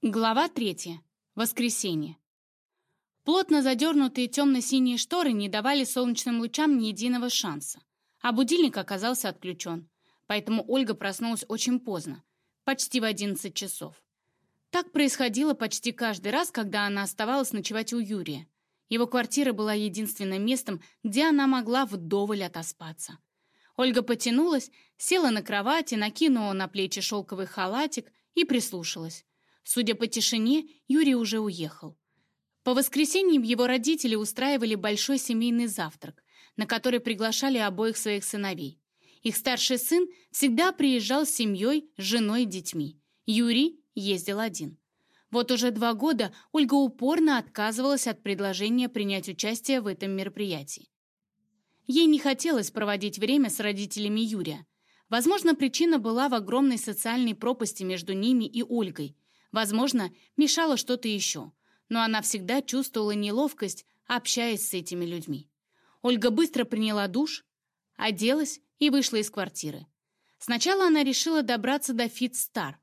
Глава третья. Воскресенье. Плотно задернутые темно-синие шторы не давали солнечным лучам ни единого шанса, а будильник оказался отключен, поэтому Ольга проснулась очень поздно, почти в 11 часов. Так происходило почти каждый раз, когда она оставалась ночевать у Юрия. Его квартира была единственным местом, где она могла вдоволь отоспаться. Ольга потянулась, села на кровати, накинула на плечи шелковый халатик и прислушалась. Судя по тишине, Юрий уже уехал. По воскресеньям его родители устраивали большой семейный завтрак, на который приглашали обоих своих сыновей. Их старший сын всегда приезжал с семьей, женой и детьми. Юрий ездил один. Вот уже два года Ольга упорно отказывалась от предложения принять участие в этом мероприятии. Ей не хотелось проводить время с родителями Юрия. Возможно, причина была в огромной социальной пропасти между ними и Ольгой – Возможно, мешало что-то еще, но она всегда чувствовала неловкость, общаясь с этими людьми. Ольга быстро приняла душ, оделась и вышла из квартиры. Сначала она решила добраться до Star.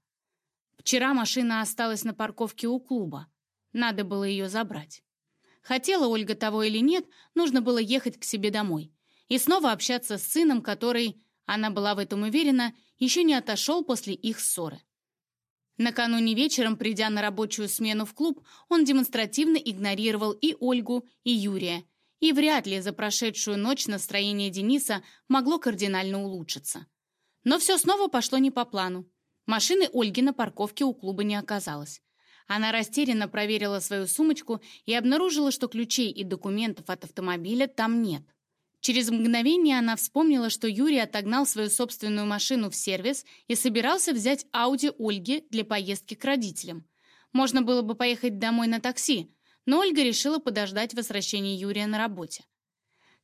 Вчера машина осталась на парковке у клуба. Надо было ее забрать. Хотела Ольга того или нет, нужно было ехать к себе домой. И снова общаться с сыном, который, она была в этом уверена, еще не отошел после их ссоры. Накануне вечером, придя на рабочую смену в клуб, он демонстративно игнорировал и Ольгу, и Юрия. И вряд ли за прошедшую ночь настроение Дениса могло кардинально улучшиться. Но все снова пошло не по плану. Машины Ольги на парковке у клуба не оказалось. Она растерянно проверила свою сумочку и обнаружила, что ключей и документов от автомобиля там нет. Через мгновение она вспомнила, что Юрий отогнал свою собственную машину в сервис и собирался взять Ауди Ольги для поездки к родителям. Можно было бы поехать домой на такси, но Ольга решила подождать возвращения Юрия на работе.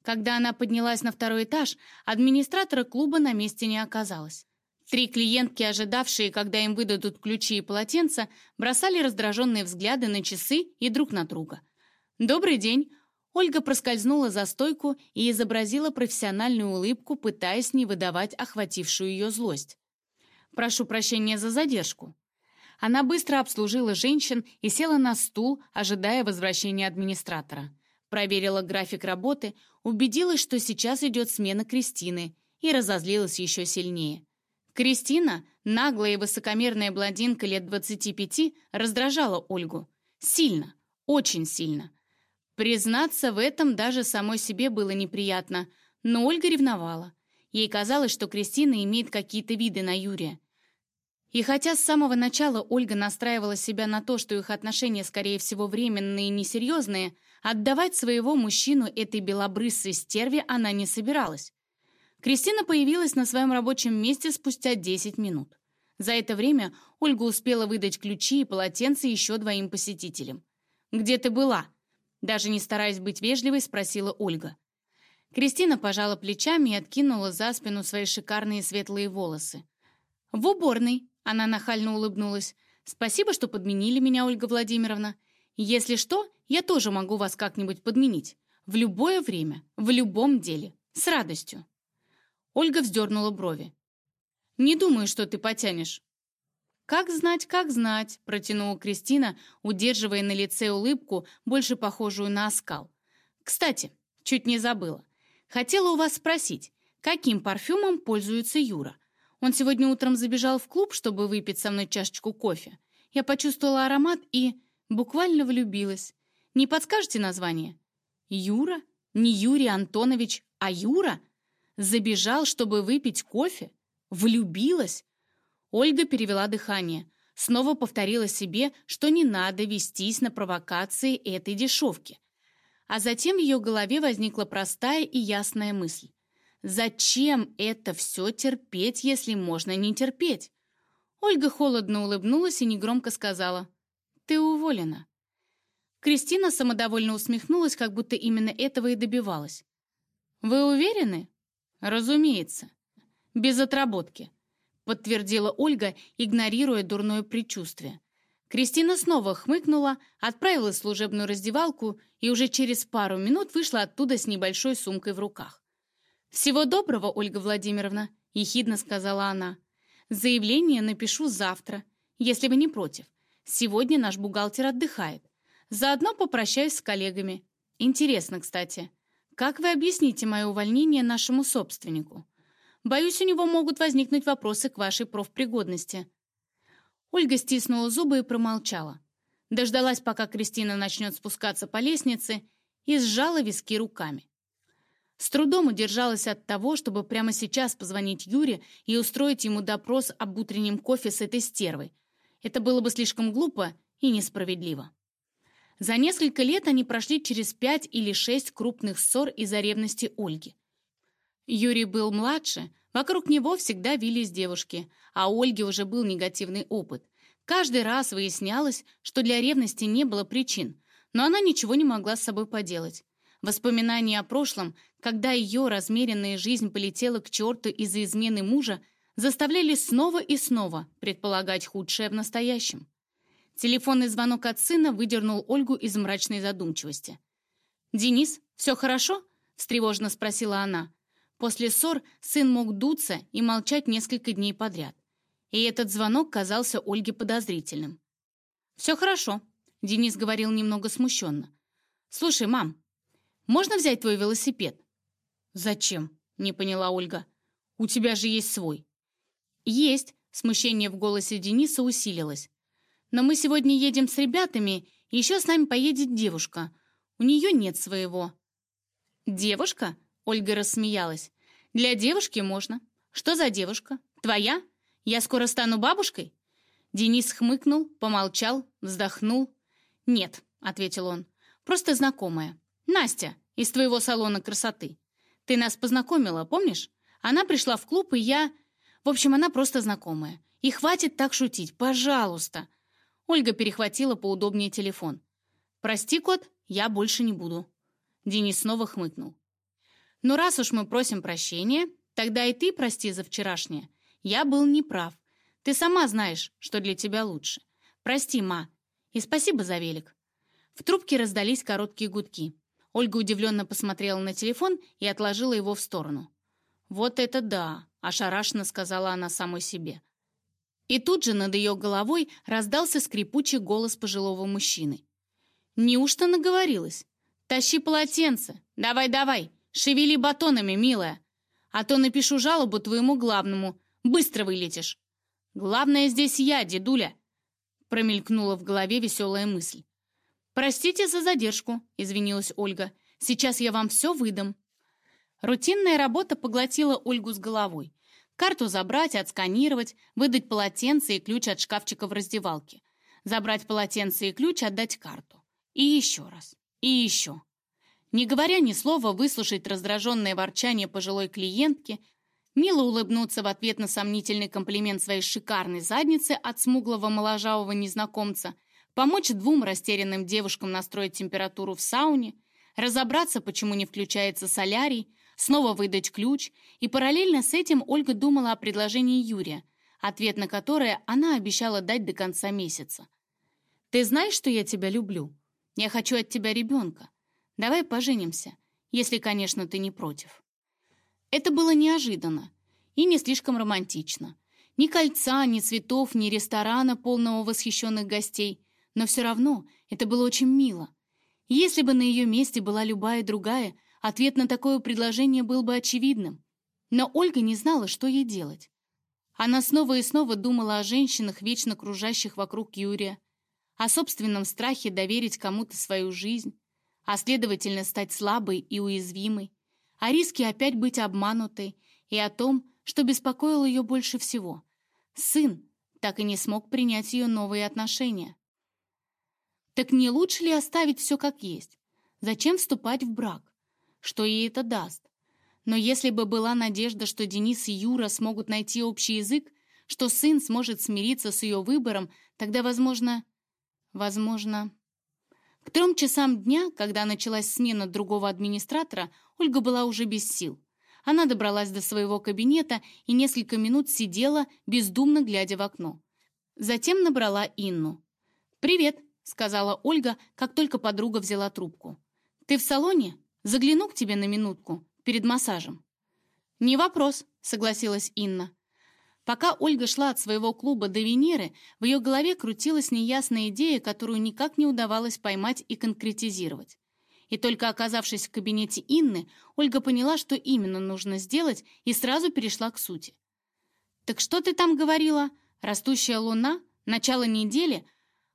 Когда она поднялась на второй этаж, администратора клуба на месте не оказалось. Три клиентки, ожидавшие, когда им выдадут ключи и полотенца, бросали раздраженные взгляды на часы и друг на друга. «Добрый день!» Ольга проскользнула за стойку и изобразила профессиональную улыбку, пытаясь не выдавать охватившую ее злость. «Прошу прощения за задержку». Она быстро обслужила женщин и села на стул, ожидая возвращения администратора. Проверила график работы, убедилась, что сейчас идет смена Кристины, и разозлилась еще сильнее. Кристина, наглая и высокомерная блондинка лет 25, раздражала Ольгу. Сильно, очень сильно. Признаться в этом даже самой себе было неприятно, но Ольга ревновала. Ей казалось, что Кристина имеет какие-то виды на Юрия. И хотя с самого начала Ольга настраивала себя на то, что их отношения, скорее всего, временные и несерьезные, отдавать своего мужчину этой белобрысой стерве она не собиралась. Кристина появилась на своем рабочем месте спустя 10 минут. За это время Ольга успела выдать ключи и полотенце еще двоим посетителям. «Где ты была?» Даже не стараясь быть вежливой, спросила Ольга. Кристина пожала плечами и откинула за спину свои шикарные светлые волосы. «В уборной», — она нахально улыбнулась. «Спасибо, что подменили меня, Ольга Владимировна. Если что, я тоже могу вас как-нибудь подменить. В любое время, в любом деле. С радостью». Ольга вздернула брови. «Не думаю, что ты потянешь. «Как знать, как знать», — протянула Кристина, удерживая на лице улыбку, больше похожую на оскал. «Кстати, чуть не забыла. Хотела у вас спросить, каким парфюмом пользуется Юра? Он сегодня утром забежал в клуб, чтобы выпить со мной чашечку кофе. Я почувствовала аромат и буквально влюбилась. Не подскажете название?» «Юра? Не Юрий Антонович, а Юра? Забежал, чтобы выпить кофе? Влюбилась?» Ольга перевела дыхание. Снова повторила себе, что не надо вестись на провокации этой дешевки. А затем в ее голове возникла простая и ясная мысль. Зачем это все терпеть, если можно не терпеть? Ольга холодно улыбнулась и негромко сказала «Ты уволена». Кристина самодовольно усмехнулась, как будто именно этого и добивалась. «Вы уверены?» «Разумеется. Без отработки подтвердила Ольга, игнорируя дурное предчувствие. Кристина снова хмыкнула, отправилась в служебную раздевалку и уже через пару минут вышла оттуда с небольшой сумкой в руках. «Всего доброго, Ольга Владимировна», — ехидно сказала она. «Заявление напишу завтра, если вы не против. Сегодня наш бухгалтер отдыхает. Заодно попрощаюсь с коллегами. Интересно, кстати, как вы объясните мое увольнение нашему собственнику? Боюсь, у него могут возникнуть вопросы к вашей профпригодности». Ольга стиснула зубы и промолчала. Дождалась, пока Кристина начнет спускаться по лестнице, и сжала виски руками. С трудом удержалась от того, чтобы прямо сейчас позвонить Юре и устроить ему допрос об утреннем кофе с этой стервой. Это было бы слишком глупо и несправедливо. За несколько лет они прошли через пять или шесть крупных ссор из-за ревности Ольги. Юрий был младше, вокруг него всегда вились девушки, а у Ольги уже был негативный опыт. Каждый раз выяснялось, что для ревности не было причин, но она ничего не могла с собой поделать. Воспоминания о прошлом, когда ее размеренная жизнь полетела к черту из-за измены мужа, заставляли снова и снова предполагать худшее в настоящем. Телефонный звонок от сына выдернул Ольгу из мрачной задумчивости. «Денис, все хорошо?» — встревоженно спросила она. После ссор сын мог дуться и молчать несколько дней подряд. И этот звонок казался Ольге подозрительным. «Все хорошо», — Денис говорил немного смущенно. «Слушай, мам, можно взять твой велосипед?» «Зачем?» — не поняла Ольга. «У тебя же есть свой». «Есть», — смущение в голосе Дениса усилилось. «Но мы сегодня едем с ребятами, и еще с нами поедет девушка. У нее нет своего». «Девушка?» — Ольга рассмеялась. «Для девушки можно. Что за девушка? Твоя? Я скоро стану бабушкой?» Денис хмыкнул, помолчал, вздохнул. «Нет», — ответил он, — «просто знакомая. Настя, из твоего салона красоты. Ты нас познакомила, помнишь? Она пришла в клуб, и я... В общем, она просто знакомая. И хватит так шутить, пожалуйста. Ольга перехватила поудобнее телефон. «Прости, кот, я больше не буду». Денис снова хмыкнул. «Ну, раз уж мы просим прощения, тогда и ты прости за вчерашнее. Я был неправ. Ты сама знаешь, что для тебя лучше. Прости, ма. И спасибо за велик». В трубке раздались короткие гудки. Ольга удивленно посмотрела на телефон и отложила его в сторону. «Вот это да!» — ошарашенно сказала она самой себе. И тут же над ее головой раздался скрипучий голос пожилого мужчины. «Неужто наговорилась? Тащи полотенце! Давай-давай! Шевели батонами, милая! А то напишу жалобу твоему главному. Быстро вылетишь!» «Главное здесь я, дедуля!» Промелькнула в голове веселая мысль. «Простите за задержку», — извинилась Ольга. «Сейчас я вам все выдам». Рутинная работа поглотила Ольгу с головой. Карту забрать, отсканировать, выдать полотенце и ключ от шкафчика в раздевалке. Забрать полотенце и ключ, отдать карту. И еще раз. И еще. Не говоря ни слова, выслушать раздраженное ворчание пожилой клиентки, мило улыбнуться в ответ на сомнительный комплимент своей шикарной задницы от смуглого моложавого незнакомца — помочь двум растерянным девушкам настроить температуру в сауне, разобраться, почему не включается солярий, снова выдать ключ, и параллельно с этим Ольга думала о предложении Юрия, ответ на которое она обещала дать до конца месяца. «Ты знаешь, что я тебя люблю? Я хочу от тебя ребенка. Давай поженимся, если, конечно, ты не против». Это было неожиданно и не слишком романтично. Ни кольца, ни цветов, ни ресторана, полного восхищенных гостей — но все равно это было очень мило. Если бы на ее месте была любая другая, ответ на такое предложение был бы очевидным. Но Ольга не знала, что ей делать. Она снова и снова думала о женщинах, вечно кружащих вокруг Юрия, о собственном страхе доверить кому-то свою жизнь, а следовательно стать слабой и уязвимой, о риске опять быть обманутой и о том, что беспокоило ее больше всего. Сын так и не смог принять ее новые отношения. Так не лучше ли оставить все как есть? Зачем вступать в брак? Что ей это даст? Но если бы была надежда, что Денис и Юра смогут найти общий язык, что сын сможет смириться с ее выбором, тогда, возможно... Возможно... К трем часам дня, когда началась смена другого администратора, Ольга была уже без сил. Она добралась до своего кабинета и несколько минут сидела, бездумно глядя в окно. Затем набрала Инну. «Привет!» — сказала Ольга, как только подруга взяла трубку. «Ты в салоне? Загляну к тебе на минутку, перед массажем». «Не вопрос», — согласилась Инна. Пока Ольга шла от своего клуба до Венеры, в ее голове крутилась неясная идея, которую никак не удавалось поймать и конкретизировать. И только оказавшись в кабинете Инны, Ольга поняла, что именно нужно сделать, и сразу перешла к сути. «Так что ты там говорила? Растущая луна? Начало недели?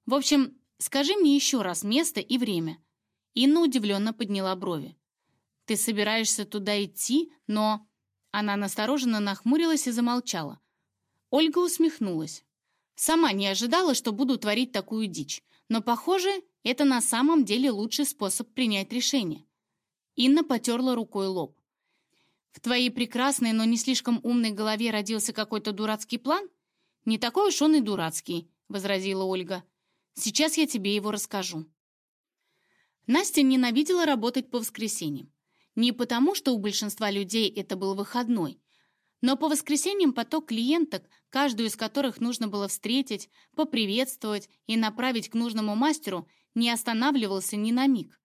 В общем, скажи мне еще раз место и время». Инна удивленно подняла брови. «Ты собираешься туда идти, но...» Она настороженно нахмурилась и замолчала. Ольга усмехнулась. Сама не ожидала, что буду творить такую дичь, но, похоже, это на самом деле лучший способ принять решение. Инна потерла рукой лоб. В твоей прекрасной, но не слишком умной голове родился какой-то дурацкий план? Не такой уж он и дурацкий, возразила Ольга. Сейчас я тебе его расскажу. Настя ненавидела работать по воскресеньям. Не потому, что у большинства людей это был выходной, но по воскресеньям поток клиенток, каждую из которых нужно было встретить, поприветствовать и направить к нужному мастеру, не останавливался ни на миг.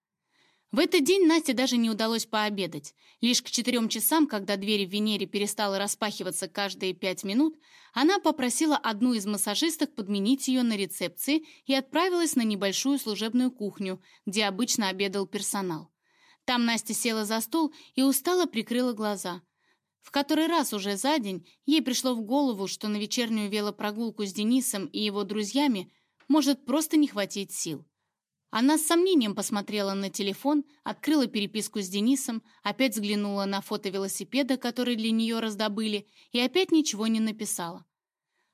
В этот день Насте даже не удалось пообедать. Лишь к четырем часам, когда дверь в Венере перестала распахиваться каждые пять минут, она попросила одну из массажисток подменить ее на рецепции и отправилась на небольшую служебную кухню, где обычно обедал персонал. Там Настя села за стол и устало прикрыла глаза. В который раз уже за день ей пришло в голову, что на вечернюю велопрогулку с Денисом и его друзьями может просто не хватить сил. Она с сомнением посмотрела на телефон, открыла переписку с Денисом, опять взглянула на фото велосипеда, который для нее раздобыли, и опять ничего не написала.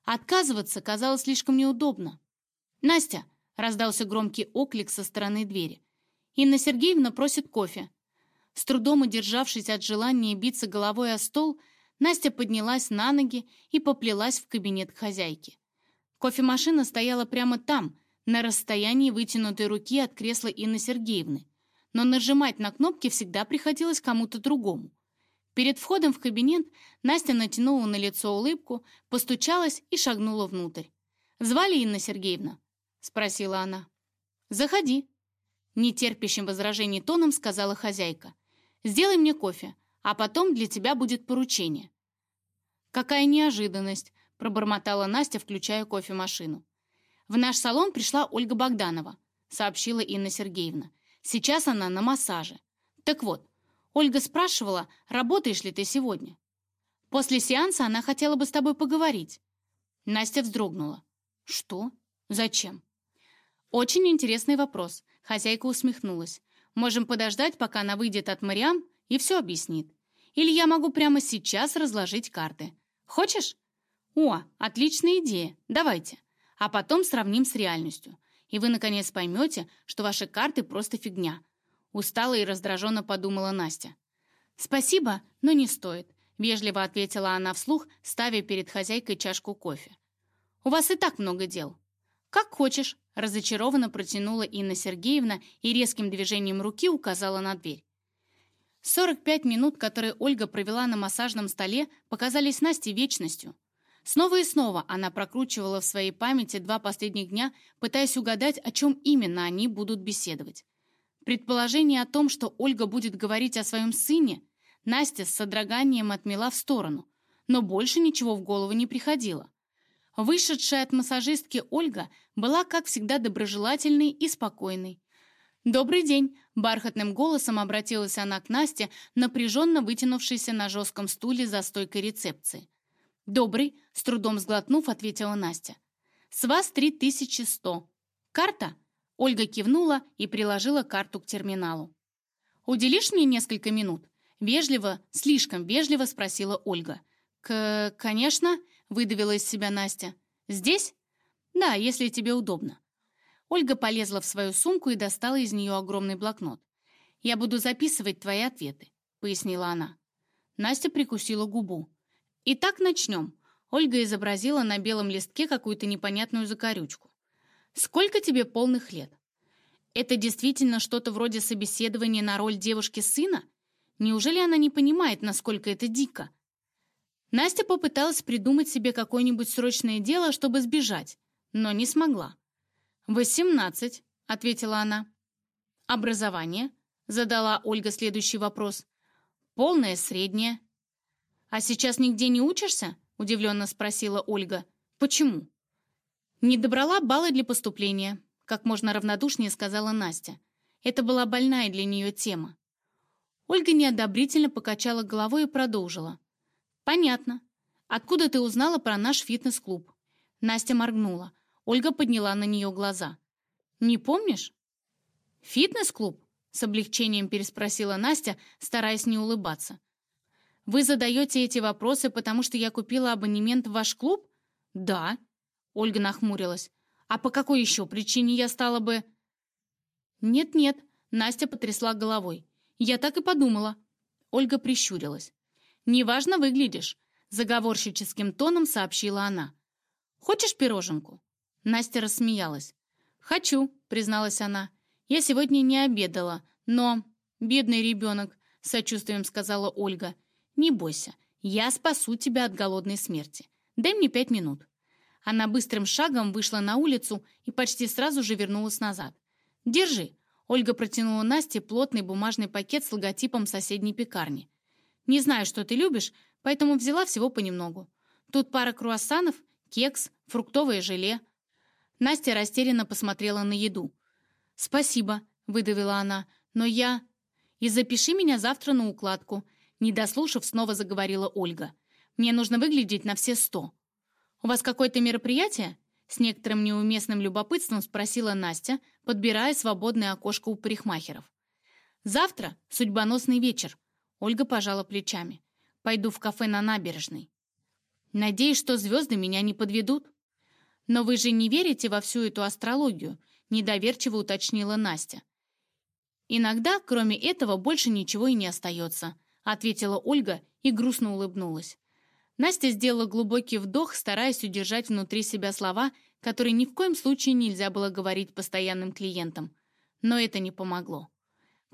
Отказываться казалось слишком неудобно. «Настя!» — раздался громкий оклик со стороны двери. «Инна Сергеевна просит кофе». С трудом удержавшись от желания биться головой о стол, Настя поднялась на ноги и поплелась в кабинет к хозяйке. Кофемашина стояла прямо там — на расстоянии вытянутой руки от кресла Инны Сергеевны, но нажимать на кнопки всегда приходилось кому-то другому. Перед входом в кабинет Настя натянула на лицо улыбку, постучалась и шагнула внутрь. «Звали Инна Сергеевна?» — спросила она. «Заходи», — нетерпящим возражений тоном сказала хозяйка. «Сделай мне кофе, а потом для тебя будет поручение». «Какая неожиданность!» — пробормотала Настя, включая кофемашину. «В наш салон пришла Ольга Богданова», — сообщила Инна Сергеевна. «Сейчас она на массаже. Так вот, Ольга спрашивала, работаешь ли ты сегодня. После сеанса она хотела бы с тобой поговорить». Настя вздрогнула. «Что? Зачем?» «Очень интересный вопрос», — хозяйка усмехнулась. «Можем подождать, пока она выйдет от Мариам и все объяснит. Или я могу прямо сейчас разложить карты. Хочешь?» «О, отличная идея. Давайте» а потом сравним с реальностью. И вы, наконец, поймете, что ваши карты просто фигня. Устала и раздраженно подумала Настя. «Спасибо, но не стоит», — вежливо ответила она вслух, ставя перед хозяйкой чашку кофе. «У вас и так много дел». «Как хочешь», — разочарованно протянула Инна Сергеевна и резким движением руки указала на дверь. 45 минут, которые Ольга провела на массажном столе, показались Насте вечностью. Снова и снова она прокручивала в своей памяти два последних дня, пытаясь угадать, о чем именно они будут беседовать. Предположение о том, что Ольга будет говорить о своем сыне, Настя с содроганием отмела в сторону, но больше ничего в голову не приходило. Вышедшая от массажистки Ольга была, как всегда, доброжелательной и спокойной. «Добрый день!» — бархатным голосом обратилась она к Насте, напряженно вытянувшейся на жестком стуле за стойкой рецепции. «Добрый», — с трудом сглотнув, ответила Настя. «С вас 3100. Карта?» Ольга кивнула и приложила карту к терминалу. «Уделишь мне несколько минут?» Вежливо, слишком вежливо спросила Ольга. «К... конечно», — выдавила из себя Настя. «Здесь?» «Да, если тебе удобно». Ольга полезла в свою сумку и достала из нее огромный блокнот. «Я буду записывать твои ответы», — пояснила она. Настя прикусила губу. Итак, начнем. Ольга изобразила на белом листке какую-то непонятную закорючку. Сколько тебе полных лет? Это действительно что-то вроде собеседования на роль девушки-сына? Неужели она не понимает, насколько это дико? Настя попыталась придумать себе какое-нибудь срочное дело, чтобы сбежать, но не смогла. «Восемнадцать», — ответила она. «Образование?» — задала Ольга следующий вопрос. «Полное, среднее?» «А сейчас нигде не учишься?» — удивленно спросила Ольга. «Почему?» «Не добрала баллы для поступления», — как можно равнодушнее сказала Настя. Это была больная для нее тема. Ольга неодобрительно покачала головой и продолжила. «Понятно. Откуда ты узнала про наш фитнес-клуб?» Настя моргнула. Ольга подняла на нее глаза. «Не помнишь?» «Фитнес-клуб?» — с облегчением переспросила Настя, стараясь не улыбаться. «Вы задаете эти вопросы, потому что я купила абонемент в ваш клуб?» «Да», — Ольга нахмурилась. «А по какой еще причине я стала бы...» «Нет-нет», — Настя потрясла головой. «Я так и подумала». Ольга прищурилась. «Неважно выглядишь», — заговорщическим тоном сообщила она. «Хочешь пироженку?» Настя рассмеялась. «Хочу», — призналась она. «Я сегодня не обедала, но...» «Бедный ребенок», — сочувствием сказала Ольга. «Не бойся, я спасу тебя от голодной смерти. Дай мне пять минут». Она быстрым шагом вышла на улицу и почти сразу же вернулась назад. «Держи». Ольга протянула Насте плотный бумажный пакет с логотипом соседней пекарни. «Не знаю, что ты любишь, поэтому взяла всего понемногу. Тут пара круассанов, кекс, фруктовое желе». Настя растерянно посмотрела на еду. «Спасибо», — выдавила она, — «но я...» «И запиши меня завтра на укладку», — не дослушав, снова заговорила Ольга. «Мне нужно выглядеть на все сто». «У вас какое-то мероприятие?» С некоторым неуместным любопытством спросила Настя, подбирая свободное окошко у парикмахеров. «Завтра судьбоносный вечер», — Ольга пожала плечами. «Пойду в кафе на набережной». «Надеюсь, что звезды меня не подведут». «Но вы же не верите во всю эту астрологию», — недоверчиво уточнила Настя. «Иногда, кроме этого, больше ничего и не остается», — ответила Ольга и грустно улыбнулась. Настя сделала глубокий вдох, стараясь удержать внутри себя слова, которые ни в коем случае нельзя было говорить постоянным клиентам. Но это не помогло.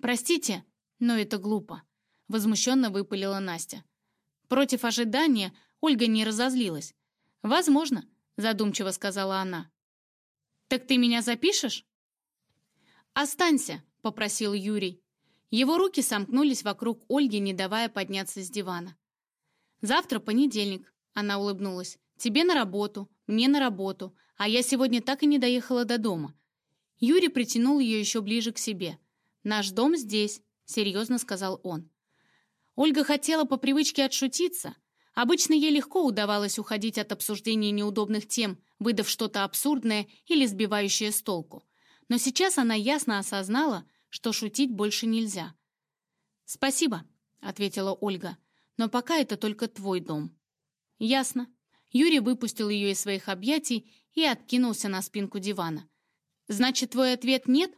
«Простите, но это глупо», — возмущенно выпалила Настя. Против ожидания Ольга не разозлилась. «Возможно», — задумчиво сказала она. «Так ты меня запишешь?» «Останься», — попросил Юрий. Его руки сомкнулись вокруг Ольги, не давая подняться с дивана. «Завтра понедельник», — она улыбнулась. «Тебе на работу, мне на работу, а я сегодня так и не доехала до дома». Юрий притянул ее еще ближе к себе. «Наш дом здесь», — серьезно сказал он. Ольга хотела по привычке отшутиться. Обычно ей легко удавалось уходить от обсуждения неудобных тем, выдав что-то абсурдное или сбивающее с толку. Но сейчас она ясно осознала, что шутить больше нельзя. «Спасибо», — ответила Ольга но пока это только твой дом». «Ясно». Юрий выпустил ее из своих объятий и откинулся на спинку дивана. «Значит, твой ответ нет?»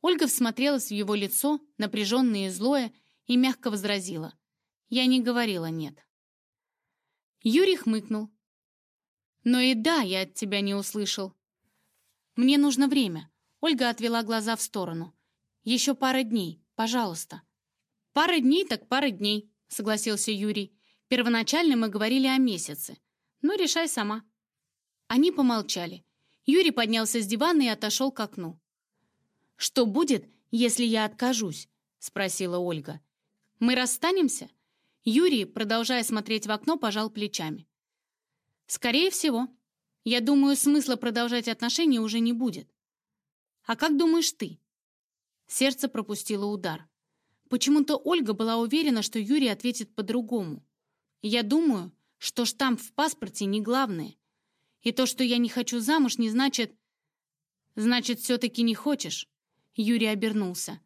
Ольга всмотрелась в его лицо, напряженное и злое, и мягко возразила. «Я не говорила нет». Юрий хмыкнул. «Но и да, я от тебя не услышал. Мне нужно время». Ольга отвела глаза в сторону. «Еще пара дней, пожалуйста». «Пара дней так пара дней», согласился Юрий. «Первоначально мы говорили о месяце. Ну, решай сама». Они помолчали. Юрий поднялся с дивана и отошел к окну. «Что будет, если я откажусь?» — спросила Ольга. «Мы расстанемся?» Юрий, продолжая смотреть в окно, пожал плечами. «Скорее всего. Я думаю, смысла продолжать отношения уже не будет. А как думаешь ты?» Сердце пропустило удар. Почему-то Ольга была уверена, что Юрий ответит по-другому. Я думаю, что штамп в паспорте не главное. И то, что я не хочу замуж, не значит... Значит, все-таки не хочешь? Юрий обернулся.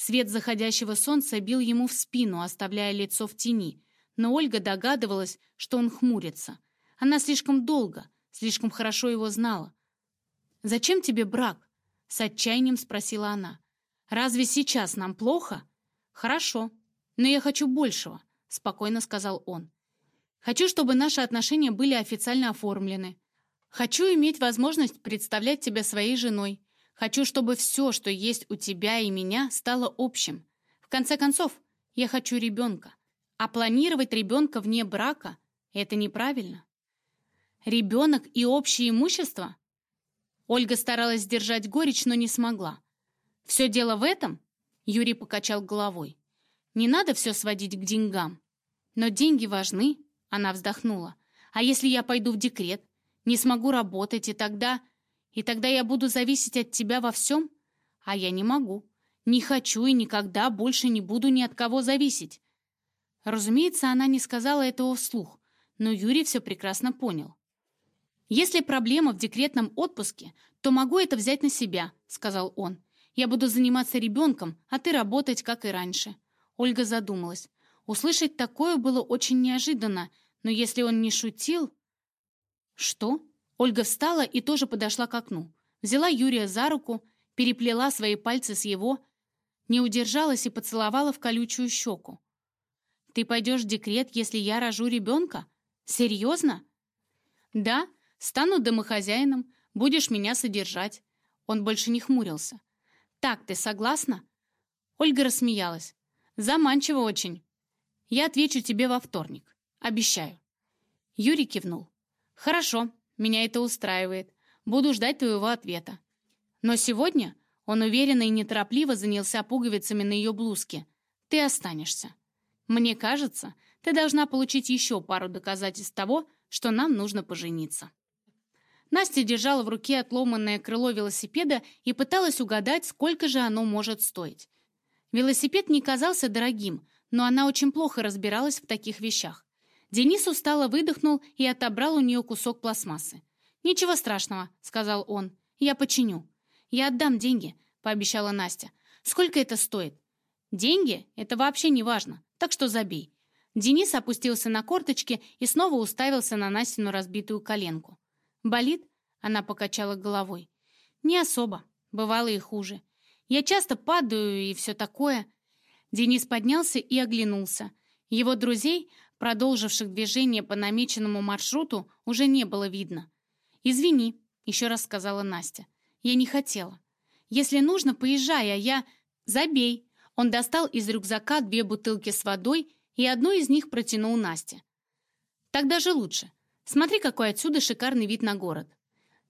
Свет заходящего солнца бил ему в спину, оставляя лицо в тени. Но Ольга догадывалась, что он хмурится. Она слишком долго, слишком хорошо его знала. «Зачем тебе брак?» — с отчаянием спросила она. «Разве сейчас нам плохо?» «Хорошо, но я хочу большего», — спокойно сказал он. «Хочу, чтобы наши отношения были официально оформлены. Хочу иметь возможность представлять тебя своей женой. Хочу, чтобы все, что есть у тебя и меня, стало общим. В конце концов, я хочу ребенка. А планировать ребенка вне брака — это неправильно. Ребенок и общее имущество? Ольга старалась сдержать горечь, но не смогла. Все дело в этом? Юрий покачал головой. «Не надо все сводить к деньгам. Но деньги важны, Она вздохнула. «А если я пойду в декрет? Не смогу работать, и тогда... И тогда я буду зависеть от тебя во всем? А я не могу. Не хочу и никогда больше не буду ни от кого зависеть». Разумеется, она не сказала этого вслух, но Юрий все прекрасно понял. «Если проблема в декретном отпуске, то могу это взять на себя», — сказал он. «Я буду заниматься ребенком, а ты работать, как и раньше». Ольга задумалась. Услышать такое было очень неожиданно, но если он не шутил... Что? Ольга встала и тоже подошла к окну. Взяла Юрия за руку, переплела свои пальцы с его, не удержалась и поцеловала в колючую щеку. «Ты пойдешь в декрет, если я рожу ребенка? Серьезно?» «Да, стану домохозяином, будешь меня содержать». Он больше не хмурился. «Так, ты согласна?» Ольга рассмеялась. «Заманчиво очень». Я отвечу тебе во вторник. Обещаю». Юрий кивнул. «Хорошо, меня это устраивает. Буду ждать твоего ответа». Но сегодня он уверенно и неторопливо занялся пуговицами на ее блузке. «Ты останешься. Мне кажется, ты должна получить еще пару доказательств того, что нам нужно пожениться». Настя держала в руке отломанное крыло велосипеда и пыталась угадать, сколько же оно может стоить. Велосипед не казался дорогим, но она очень плохо разбиралась в таких вещах. Денис устало выдохнул и отобрал у нее кусок пластмассы. «Ничего страшного», — сказал он. «Я починю». «Я отдам деньги», — пообещала Настя. «Сколько это стоит?» «Деньги — это вообще не важно, так что забей». Денис опустился на корточки и снова уставился на Настину разбитую коленку. «Болит?» — она покачала головой. «Не особо. Бывало и хуже. Я часто падаю и все такое. Денис поднялся и оглянулся. Его друзей, продолживших движение по намеченному маршруту, уже не было видно. «Извини», — еще раз сказала Настя. «Я не хотела. Если нужно, поезжай, а я...» «Забей». Он достал из рюкзака две бутылки с водой и одну из них протянул Насте. «Так даже лучше. Смотри, какой отсюда шикарный вид на город».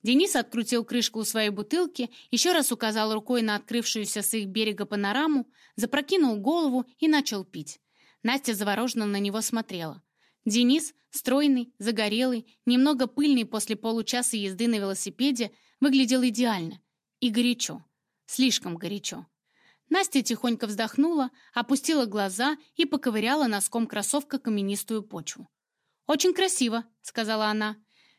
Денис открутил крышку у своей бутылки, еще раз указал рукой на открывшуюся с их берега панораму, запрокинул голову и начал пить. Настя завороженно на него смотрела. Денис, стройный, загорелый, немного пыльный после получаса езды на велосипеде, выглядел идеально. И горячо. Слишком горячо. Настя тихонько вздохнула, опустила глаза и поковыряла носком кроссовка каменистую почву. «Очень красиво», — сказала она.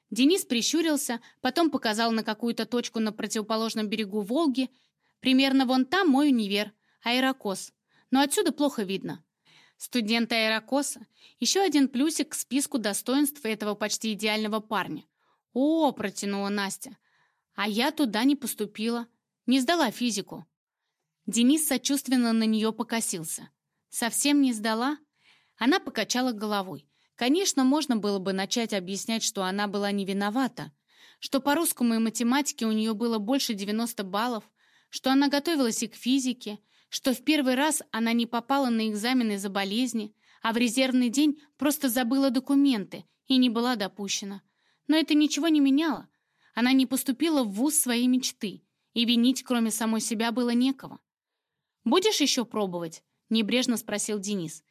Денис прищурился, потом показал на какую-то точку на противоположном берегу Волги. Примерно вон там мой универ, Аэрокос. Но отсюда плохо видно. Студент Аэрокоса — еще один плюсик к списку достоинств этого почти идеального парня. «О!» — протянула Настя. «А я туда не поступила. Не сдала физику». Денис сочувственно на нее покосился. «Совсем не сдала?» Она покачала головой. Конечно, можно было бы начать объяснять, что она была не виновата, что по русскому и математике у нее было больше 90 баллов, что она готовилась и к физике, что в первый раз она не попала на экзамены за болезни, а в резервный день просто забыла документы и не была допущена. Но это ничего не меняло. Она не поступила в вуз своей мечты, и винить кроме самой себя было некого. «Будешь еще пробовать?» — небрежно спросил Денис.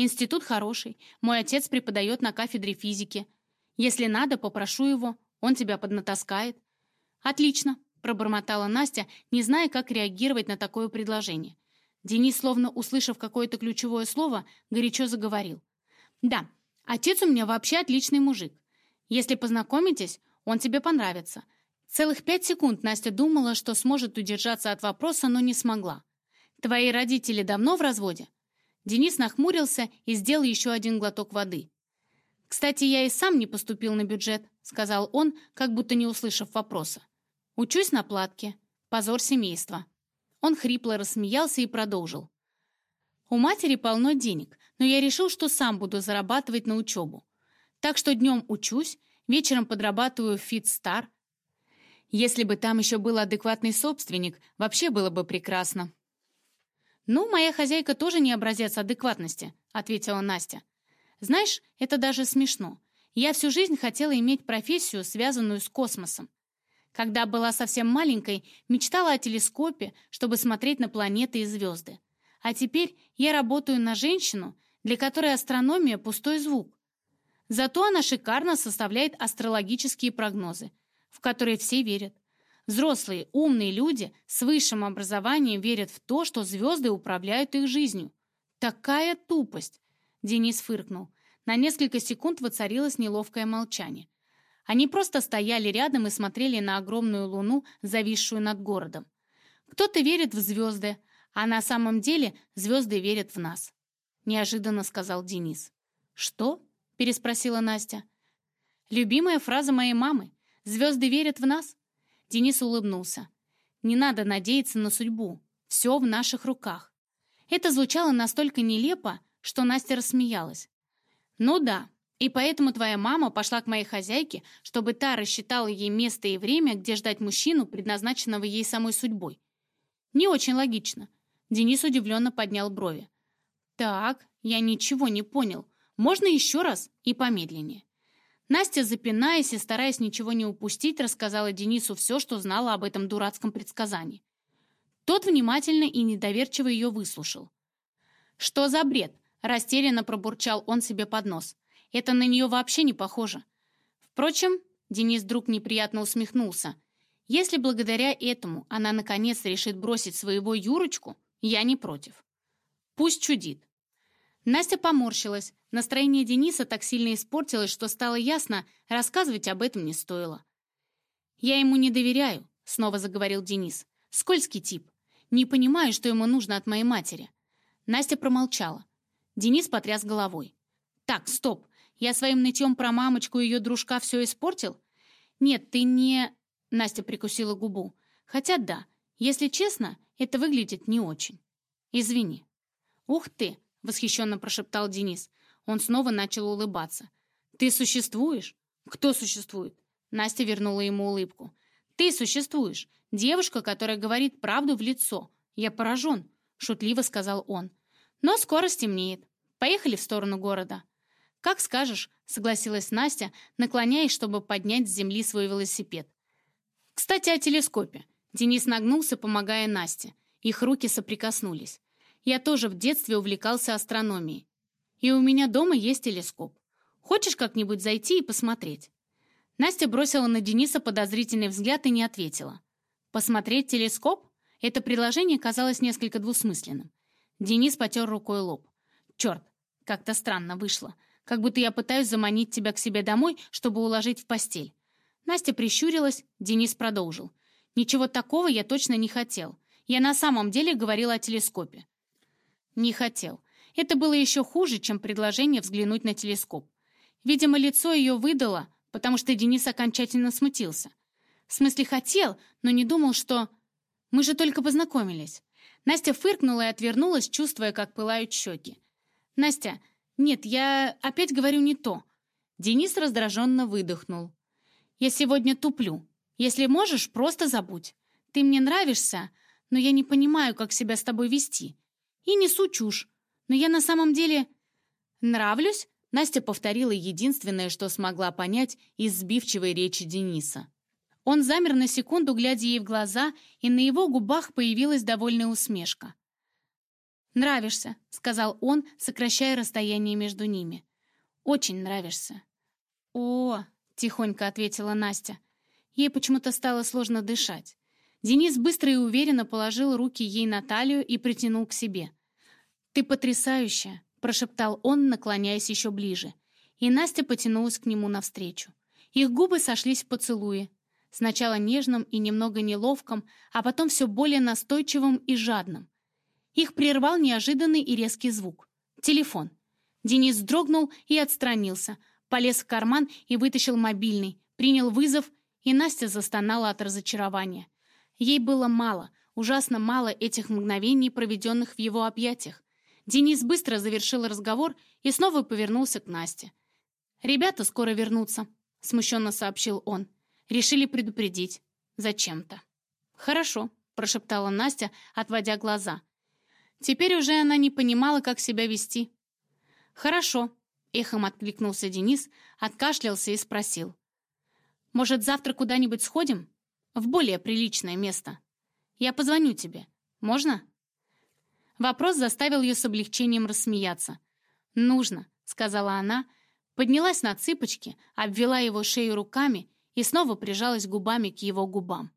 Институт хороший. Мой отец преподает на кафедре физики. Если надо, попрошу его. Он тебя поднатаскает». «Отлично», — пробормотала Настя, не зная, как реагировать на такое предложение. Денис, словно услышав какое-то ключевое слово, горячо заговорил. «Да, отец у меня вообще отличный мужик. Если познакомитесь, он тебе понравится». Целых пять секунд Настя думала, что сможет удержаться от вопроса, но не смогла. «Твои родители давно в разводе?» Денис нахмурился и сделал еще один глоток воды. «Кстати, я и сам не поступил на бюджет», — сказал он, как будто не услышав вопроса. «Учусь на платке. Позор семейства». Он хрипло рассмеялся и продолжил. «У матери полно денег, но я решил, что сам буду зарабатывать на учебу. Так что днем учусь, вечером подрабатываю в Фитстар. Если бы там еще был адекватный собственник, вообще было бы прекрасно». «Ну, моя хозяйка тоже не образец адекватности», — ответила Настя. «Знаешь, это даже смешно. Я всю жизнь хотела иметь профессию, связанную с космосом. Когда была совсем маленькой, мечтала о телескопе, чтобы смотреть на планеты и звезды. А теперь я работаю на женщину, для которой астрономия — пустой звук. Зато она шикарно составляет астрологические прогнозы, в которые все верят. Взрослые, умные люди с высшим образованием верят в то, что звезды управляют их жизнью. Такая тупость! Денис фыркнул. На несколько секунд воцарилось неловкое молчание. Они просто стояли рядом и смотрели на огромную луну, зависшую над городом. Кто-то верит в звезды, а на самом деле звезды верят в нас. Неожиданно сказал Денис. «Что?» — переспросила Настя. «Любимая фраза моей мамы. Звезды верят в нас?» Денис улыбнулся. «Не надо надеяться на судьбу. Все в наших руках». Это звучало настолько нелепо, что Настя рассмеялась. «Ну да, и поэтому твоя мама пошла к моей хозяйке, чтобы та рассчитала ей место и время, где ждать мужчину, предназначенного ей самой судьбой. Не очень логично». Денис удивленно поднял брови. «Так, я ничего не понял. Можно еще раз и помедленнее?» Настя, запинаясь и стараясь ничего не упустить, рассказала Денису все, что знала об этом дурацком предсказании. Тот внимательно и недоверчиво ее выслушал. «Что за бред?» – растерянно пробурчал он себе под нос. «Это на нее вообще не похоже». Впрочем, Денис вдруг неприятно усмехнулся. «Если благодаря этому она наконец решит бросить своего Юрочку, я не против. Пусть чудит. Настя поморщилась. Настроение Дениса так сильно испортилось, что стало ясно, рассказывать об этом не стоило. «Я ему не доверяю», — снова заговорил Денис. «Скользкий тип. Не понимаю, что ему нужно от моей матери». Настя промолчала. Денис потряс головой. «Так, стоп. Я своим нытьем про мамочку и ее дружка все испортил?» «Нет, ты не...» Настя прикусила губу. «Хотя да, если честно, это выглядит не очень. Извини». «Ух ты!» — восхищенно прошептал Денис. Он снова начал улыбаться. «Ты существуешь?» «Кто существует?» Настя вернула ему улыбку. «Ты существуешь. Девушка, которая говорит правду в лицо. Я поражен», — шутливо сказал он. «Но скоро стемнеет. Поехали в сторону города». «Как скажешь», — согласилась Настя, наклоняясь, чтобы поднять с земли свой велосипед. «Кстати, о телескопе». Денис нагнулся, помогая Насте. Их руки соприкоснулись. Я тоже в детстве увлекался астрономией. И у меня дома есть телескоп. Хочешь как-нибудь зайти и посмотреть?» Настя бросила на Дениса подозрительный взгляд и не ответила. «Посмотреть телескоп?» Это предложение казалось несколько двусмысленным. Денис потер рукой лоб. «Черт, как-то странно вышло. Как будто я пытаюсь заманить тебя к себе домой, чтобы уложить в постель». Настя прищурилась, Денис продолжил. «Ничего такого я точно не хотел. Я на самом деле говорил о телескопе. Не хотел. Это было еще хуже, чем предложение взглянуть на телескоп. Видимо, лицо ее выдало, потому что Денис окончательно смутился. В смысле, хотел, но не думал, что... Мы же только познакомились. Настя фыркнула и отвернулась, чувствуя, как пылают щеки. «Настя, нет, я опять говорю не то». Денис раздраженно выдохнул. «Я сегодня туплю. Если можешь, просто забудь. Ты мне нравишься, но я не понимаю, как себя с тобой вести и несу чушь. Но я на самом деле... Нравлюсь?» Настя повторила единственное, что смогла понять из сбивчивой речи Дениса. Он замер на секунду, глядя ей в глаза, и на его губах появилась довольная усмешка. «Нравишься», — сказал он, сокращая расстояние между ними. «Очень нравишься». «О», — тихонько ответила Настя. Ей почему-то стало сложно дышать. Денис быстро и уверенно положил руки ей на талию и притянул к себе. «Ты потрясающая!» — прошептал он, наклоняясь еще ближе. И Настя потянулась к нему навстречу. Их губы сошлись в поцелуе. Сначала нежным и немного неловком, а потом все более настойчивым и жадным. Их прервал неожиданный и резкий звук. Телефон. Денис вздрогнул и отстранился, полез в карман и вытащил мобильный, принял вызов, и Настя застонала от разочарования. Ей было мало, ужасно мало этих мгновений, проведенных в его объятиях. Денис быстро завершил разговор и снова повернулся к Насте. «Ребята скоро вернутся», — смущенно сообщил он. «Решили предупредить. Зачем-то». «Хорошо», — прошептала Настя, отводя глаза. Теперь уже она не понимала, как себя вести. «Хорошо», — эхом откликнулся Денис, откашлялся и спросил. «Может, завтра куда-нибудь сходим? В более приличное место. Я позвоню тебе. Можно?» Вопрос заставил ее с облегчением рассмеяться. «Нужно», — сказала она, Поднялась на цыпочки, обвела его шею руками и снова прижалась губами к его губам.